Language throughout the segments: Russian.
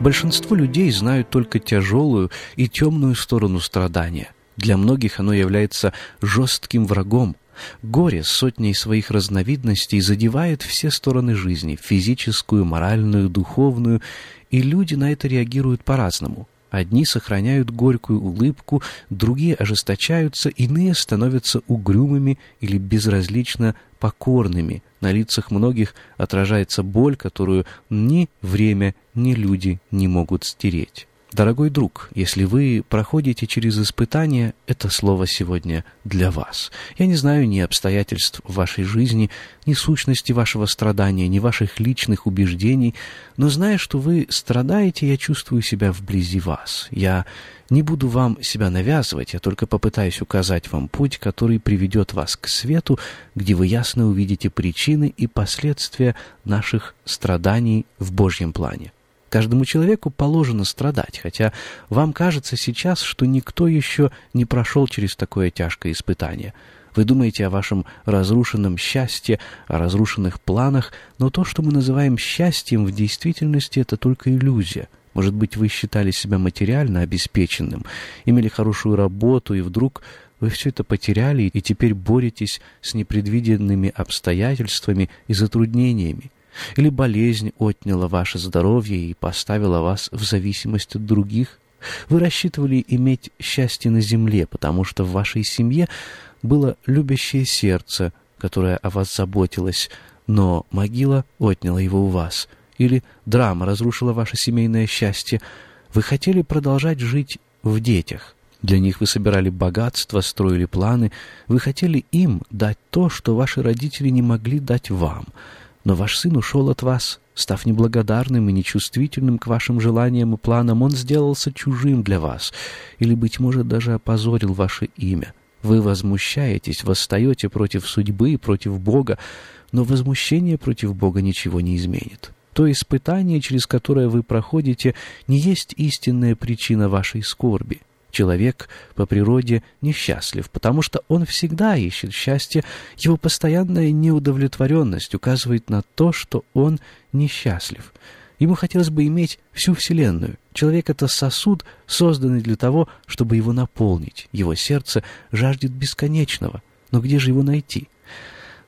Большинство людей знают только тяжелую и темную сторону страдания. Для многих оно является жестким врагом. Горе сотней своих разновидностей задевает все стороны жизни – физическую, моральную, духовную, и люди на это реагируют по-разному. Одни сохраняют горькую улыбку, другие ожесточаются, иные становятся угрюмыми или безразлично покорными. На лицах многих отражается боль, которую ни время, ни люди не могут стереть. Дорогой друг, если вы проходите через испытания, это слово сегодня для вас. Я не знаю ни обстоятельств вашей жизни, ни сущности вашего страдания, ни ваших личных убеждений, но зная, что вы страдаете, я чувствую себя вблизи вас. Я не буду вам себя навязывать, я только попытаюсь указать вам путь, который приведет вас к свету, где вы ясно увидите причины и последствия наших страданий в Божьем плане. Каждому человеку положено страдать, хотя вам кажется сейчас, что никто еще не прошел через такое тяжкое испытание. Вы думаете о вашем разрушенном счастье, о разрушенных планах, но то, что мы называем счастьем, в действительности это только иллюзия. Может быть, вы считали себя материально обеспеченным, имели хорошую работу, и вдруг вы все это потеряли и теперь боретесь с непредвиденными обстоятельствами и затруднениями. Или болезнь отняла ваше здоровье и поставила вас в зависимость от других? Вы рассчитывали иметь счастье на земле, потому что в вашей семье было любящее сердце, которое о вас заботилось, но могила отняла его у вас. Или драма разрушила ваше семейное счастье. Вы хотели продолжать жить в детях. Для них вы собирали богатство, строили планы. Вы хотели им дать то, что ваши родители не могли дать вам — но ваш сын ушел от вас, став неблагодарным и нечувствительным к вашим желаниям и планам, он сделался чужим для вас, или, быть может, даже опозорил ваше имя. Вы возмущаетесь, восстаете против судьбы и против Бога, но возмущение против Бога ничего не изменит. То испытание, через которое вы проходите, не есть истинная причина вашей скорби. Человек по природе несчастлив, потому что он всегда ищет счастье. Его постоянная неудовлетворенность указывает на то, что он несчастлив. Ему хотелось бы иметь всю Вселенную. Человек — это сосуд, созданный для того, чтобы его наполнить. Его сердце жаждет бесконечного. Но где же его найти?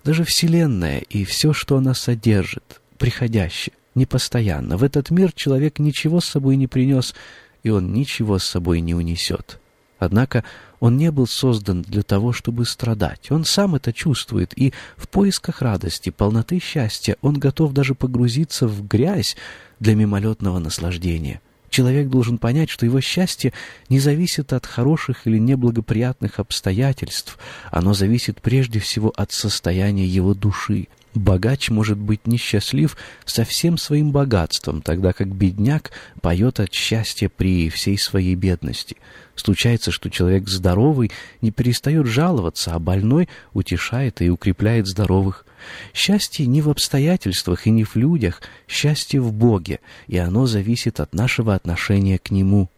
Даже Вселенная и все, что она содержит, приходящее, непостоянно. В этот мир человек ничего с собой не принес, и он ничего с собой не унесет. Однако он не был создан для того, чтобы страдать. Он сам это чувствует, и в поисках радости, полноты счастья он готов даже погрузиться в грязь для мимолетного наслаждения. Человек должен понять, что его счастье не зависит от хороших или неблагоприятных обстоятельств, оно зависит прежде всего от состояния его души. Богач может быть несчастлив со всем своим богатством, тогда как бедняк поет от счастья при всей своей бедности. Случается, что человек здоровый не перестает жаловаться, а больной утешает и укрепляет здоровых. Счастье не в обстоятельствах и не в людях, счастье в Боге, и оно зависит от нашего отношения к Нему.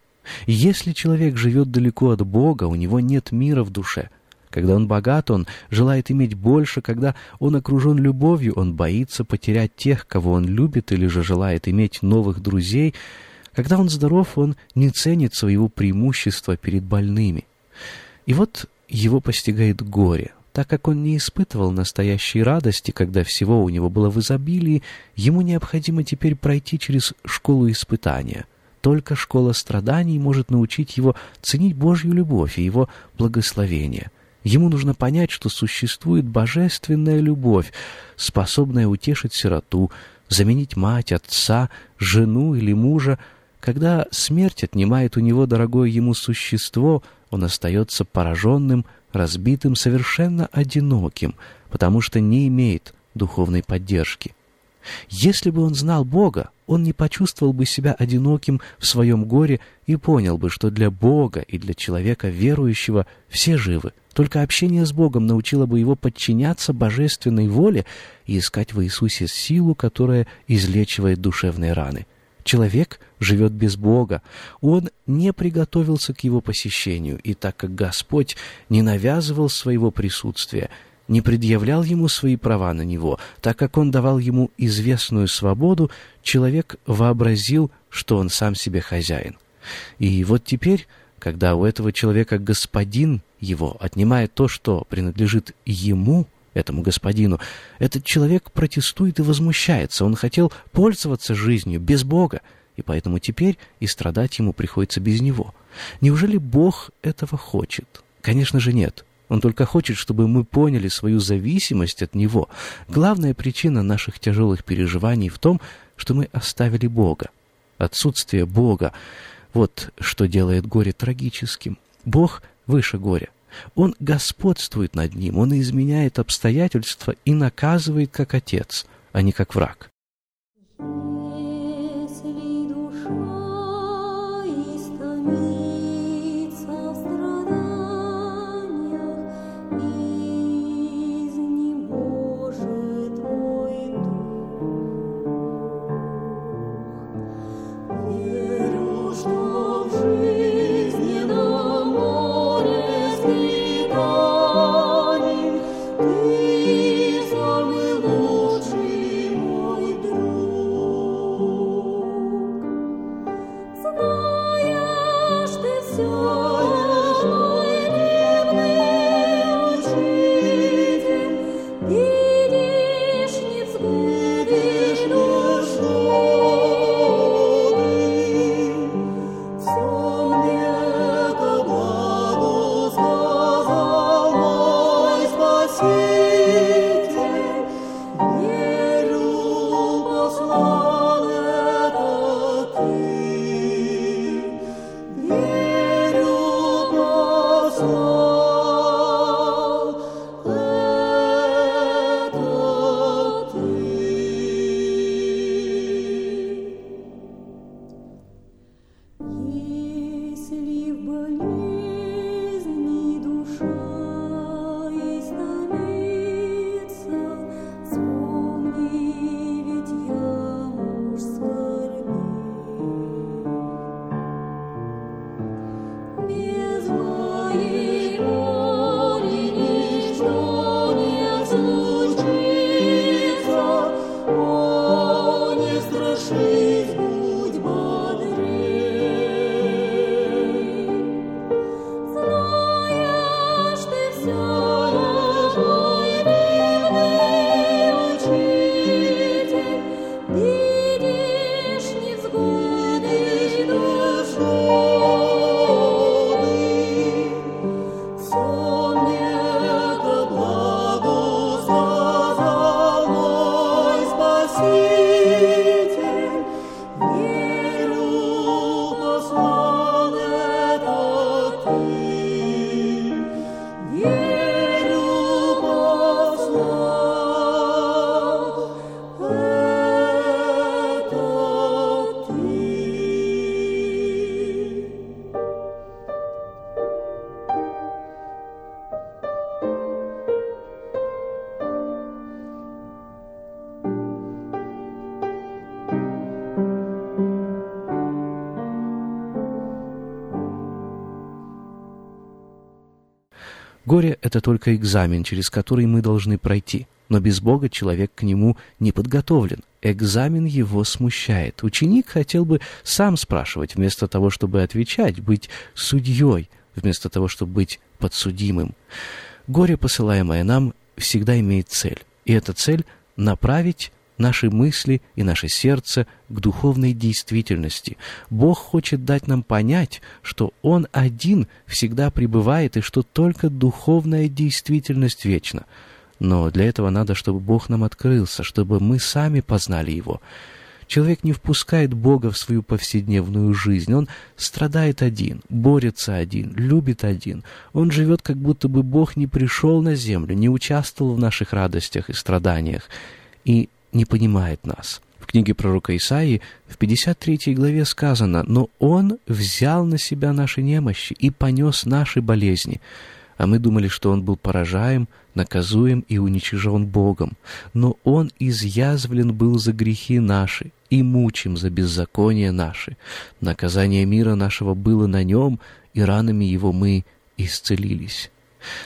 Если человек живет далеко от Бога, у него нет мира в душе – Когда он богат, он желает иметь больше. Когда он окружен любовью, он боится потерять тех, кого он любит, или же желает иметь новых друзей. Когда он здоров, он не ценит своего преимущества перед больными. И вот его постигает горе. Так как он не испытывал настоящей радости, когда всего у него было в изобилии, ему необходимо теперь пройти через школу испытания. Только школа страданий может научить его ценить Божью любовь и его благословение. Ему нужно понять, что существует божественная любовь, способная утешить сироту, заменить мать, отца, жену или мужа. Когда смерть отнимает у него дорогое ему существо, он остается пораженным, разбитым, совершенно одиноким, потому что не имеет духовной поддержки. Если бы он знал Бога, он не почувствовал бы себя одиноким в своем горе и понял бы, что для Бога и для человека верующего все живы. Только общение с Богом научило бы его подчиняться божественной воле и искать в Иисусе силу, которая излечивает душевные раны. Человек живет без Бога. Он не приготовился к его посещению, и так как Господь не навязывал своего присутствия, не предъявлял ему свои права на него, так как он давал ему известную свободу, человек вообразил, что он сам себе хозяин. И вот теперь, когда у этого человека господин его отнимает то, что принадлежит ему, этому господину, этот человек протестует и возмущается. Он хотел пользоваться жизнью без Бога, и поэтому теперь и страдать ему приходится без него. Неужели Бог этого хочет? Конечно же нет. Он только хочет, чтобы мы поняли свою зависимость от Него. Главная причина наших тяжелых переживаний в том, что мы оставили Бога. Отсутствие Бога — вот что делает горе трагическим. Бог выше горя. Он господствует над ним, он изменяет обстоятельства и наказывает как отец, а не как враг. Горе — это только экзамен, через который мы должны пройти. Но без Бога человек к нему не подготовлен. Экзамен его смущает. Ученик хотел бы сам спрашивать, вместо того, чтобы отвечать, быть судьей, вместо того, чтобы быть подсудимым. Горе, посылаемое нам, всегда имеет цель. И эта цель — направить наши мысли и наше сердце к духовной действительности. Бог хочет дать нам понять, что Он один всегда пребывает и что только духовная действительность вечна. Но для этого надо, чтобы Бог нам открылся, чтобы мы сами познали Его. Человек не впускает Бога в свою повседневную жизнь. Он страдает один, борется один, любит один. Он живет, как будто бы Бог не пришел на землю, не участвовал в наших радостях и страданиях и не понимает нас. В книге пророка Исаии в 53 главе сказано «Но Он взял на себя наши немощи и понес наши болезни» а мы думали, что он был поражаем, наказуем и уничижен Богом. Но он изъязвлен был за грехи наши и мучим за беззаконие наши. Наказание мира нашего было на нем, и ранами его мы исцелились.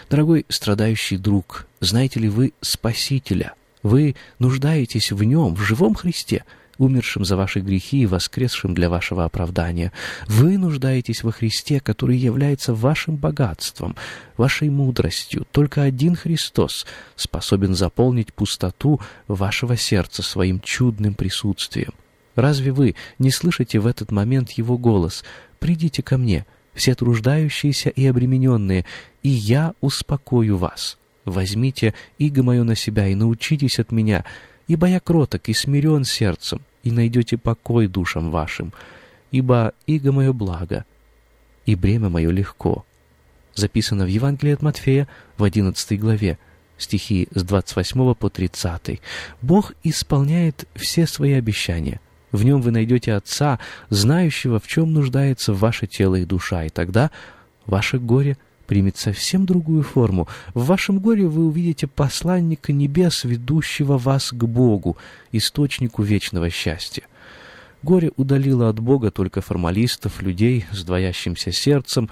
Дорогой страдающий друг, знаете ли вы Спасителя? Вы нуждаетесь в Нем, в живом Христе — умершим за ваши грехи и воскресшим для вашего оправдания. Вы нуждаетесь во Христе, который является вашим богатством, вашей мудростью. Только один Христос способен заполнить пустоту вашего сердца своим чудным присутствием. Разве вы не слышите в этот момент Его голос «Придите ко мне, все труждающиеся и обремененные, и я успокою вас». Возьмите иго мое на себя и научитесь от меня, ибо я кроток и смирен сердцем, и найдете покой душам вашим, ибо иго мое благо, и бремя мое легко». Записано в Евангелии от Матфея в 11 главе, стихи с 28 по 30. Бог исполняет все свои обещания. В нем вы найдете Отца, знающего, в чем нуждается ваше тело и душа, и тогда ваше горе примет совсем другую форму. В вашем горе вы увидите посланника небес, ведущего вас к Богу, источнику вечного счастья. Горе удалило от Бога только формалистов, людей с двоящимся сердцем,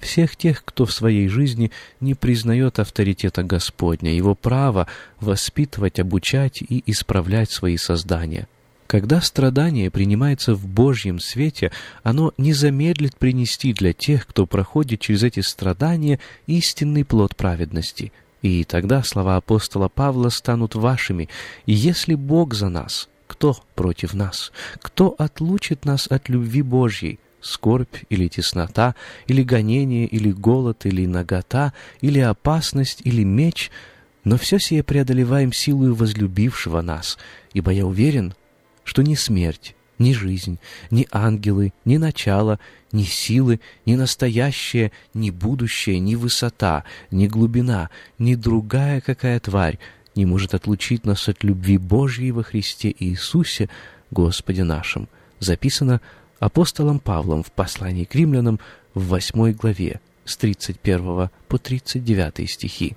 всех тех, кто в своей жизни не признает авторитета Господня, его право воспитывать, обучать и исправлять свои создания. Когда страдание принимается в Божьем свете, оно не замедлит принести для тех, кто проходит через эти страдания, истинный плод праведности. И тогда слова апостола Павла станут вашими. Если Бог за нас, кто против нас? Кто отлучит нас от любви Божьей? Скорбь или теснота, или гонение, или голод, или нагота, или опасность, или меч — но все сие преодолеваем силою возлюбившего нас, ибо я уверен, что ни смерть, ни жизнь, ни ангелы, ни начало, ни силы, ни настоящее, ни будущее, ни высота, ни глубина, ни другая какая тварь не может отлучить нас от любви Божьей во Христе Иисусе, Господе нашим. Записано апостолом Павлом в послании к римлянам в 8 главе с 31 по 39 стихи.